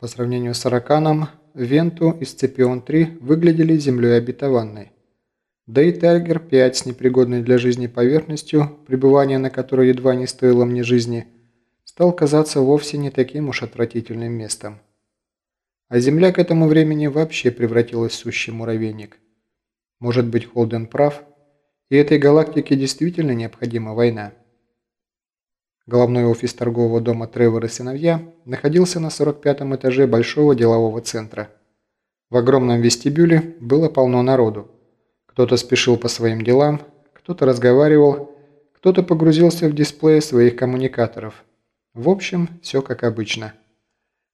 По сравнению с Араканом, Венту и Сципион-3 выглядели землей обетованной. Да и Тайгер-5 с непригодной для жизни поверхностью, пребывание на которой едва не стоило мне жизни, стал казаться вовсе не таким уж отвратительным местом. А Земля к этому времени вообще превратилась в сущий муравейник. Может быть, Холден прав, и этой галактике действительно необходима война. Головной офис торгового дома Тревор и сыновья находился на 45-м этаже большого делового центра. В огромном вестибюле было полно народу. Кто-то спешил по своим делам, кто-то разговаривал, кто-то погрузился в дисплеи своих коммуникаторов. В общем, все как обычно.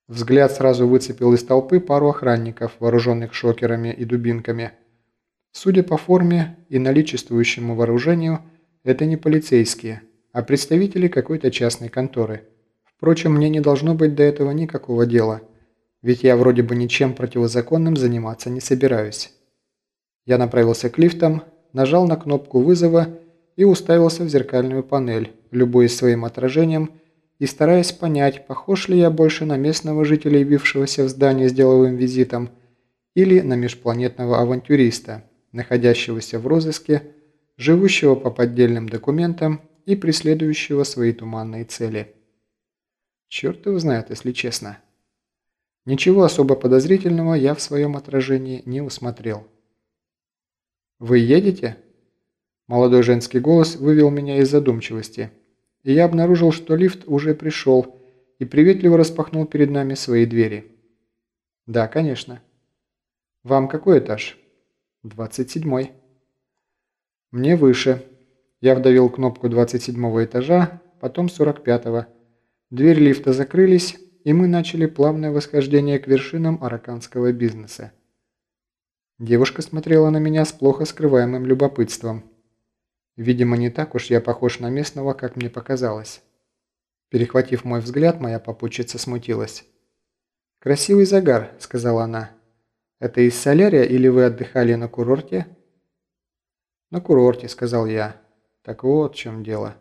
Взгляд сразу выцепил из толпы пару охранников, вооруженных шокерами и дубинками. Судя по форме и наличествующему вооружению, это не полицейские – а представители какой-то частной конторы. Впрочем, мне не должно быть до этого никакого дела, ведь я вроде бы ничем противозаконным заниматься не собираюсь. Я направился к лифтам, нажал на кнопку вызова и уставился в зеркальную панель, любуясь своим отражением и стараясь понять, похож ли я больше на местного жителя, явившегося в здание с деловым визитом, или на межпланетного авантюриста, находящегося в розыске, живущего по поддельным документам и преследующего свои туманные цели. Черт его знает, если честно. Ничего особо подозрительного я в своем отражении не усмотрел. «Вы едете?» Молодой женский голос вывел меня из задумчивости, и я обнаружил, что лифт уже пришел и приветливо распахнул перед нами свои двери. «Да, конечно». «Вам какой этаж?» «Двадцать седьмой». «Мне выше», я вдавил кнопку 27 этажа, потом 45-го. Двери лифта закрылись, и мы начали плавное восхождение к вершинам араканского бизнеса. Девушка смотрела на меня с плохо скрываемым любопытством. Видимо, не так уж я похож на местного, как мне показалось. Перехватив мой взгляд, моя попутчица смутилась. «Красивый загар», — сказала она. «Это из солярия или вы отдыхали на курорте?» «На курорте», — сказал я. Так вот в чем дело.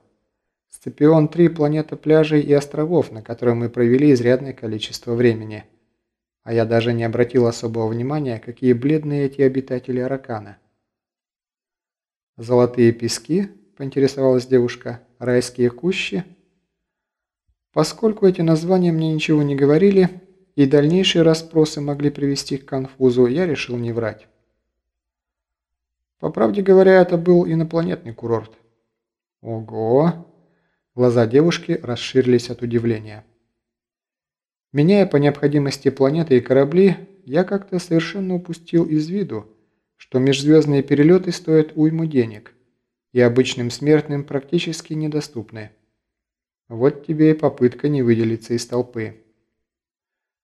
Сципион-3 – планета пляжей и островов, на которой мы провели изрядное количество времени. А я даже не обратил особого внимания, какие бледные эти обитатели Аракана. «Золотые пески?» – поинтересовалась девушка. «Райские кущи?» Поскольку эти названия мне ничего не говорили, и дальнейшие расспросы могли привести к конфузу, я решил не врать. По правде говоря, это был инопланетный курорт. «Ого!» Глаза девушки расширились от удивления. Меняя по необходимости планеты и корабли, я как-то совершенно упустил из виду, что межзвездные перелеты стоят уйму денег и обычным смертным практически недоступны. Вот тебе и попытка не выделиться из толпы.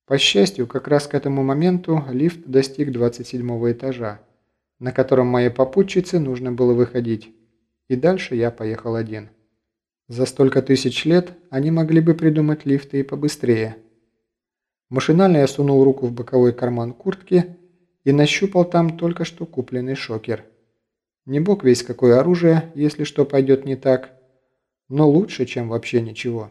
По счастью, как раз к этому моменту лифт достиг 27 этажа, на котором моей попутчице нужно было выходить и дальше я поехал один. За столько тысяч лет они могли бы придумать лифты и побыстрее. Машинально я сунул руку в боковой карман куртки и нащупал там только что купленный шокер. Не бог весь какое оружие, если что пойдет не так, но лучше, чем вообще ничего.